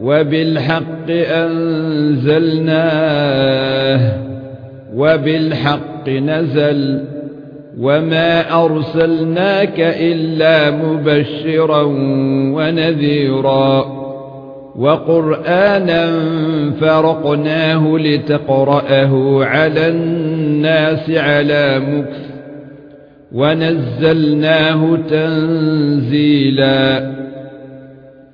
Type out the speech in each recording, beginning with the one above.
وبالحق أنزلناه وبالحق نزل وما أرسلناك إلا مبشرا ونذيرا وقرانا فرقناه لتقرأه على الناس على مكث ونزلناه تنزيلا.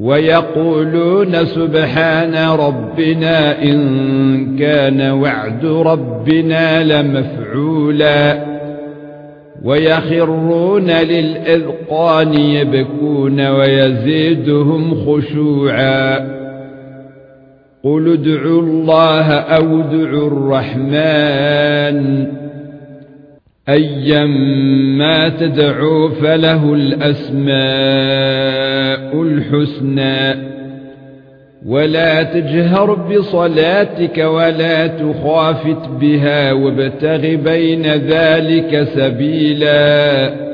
ويقولون سبحان ربنا إن كان وعد ربنا لمفعولا ويخرون للإذقان يبكون ويزيدهم خشوعا قل ادعوا الله أو ادعوا الرحمن ايما تدعوا فله الأسماء الحسنى. ولا تجهر بصلاتك ولا تخافت بها وابتغ بين ذلك سبيلا.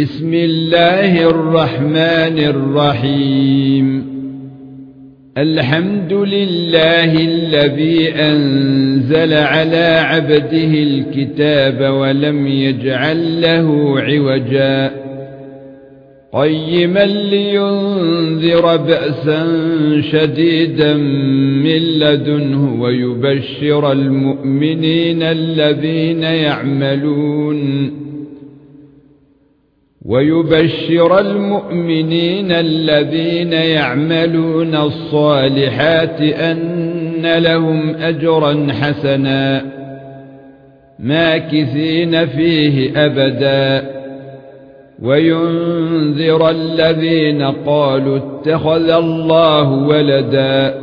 بسم الله الرحمن الرحيم. الحمد لله الذي أنزل على عبده الكتاب ولم يجعل له عوجا. قيما لينذر بأسا شديدا من لدنه ويبشر المؤمنين الذين يعملون. ويبشر المؤمنين الذين يعملون الصالحات أن لهم أجرا حسنا ماكثين فيه أبدا. وينذر الذين قالوا اتخذ الله ولدا.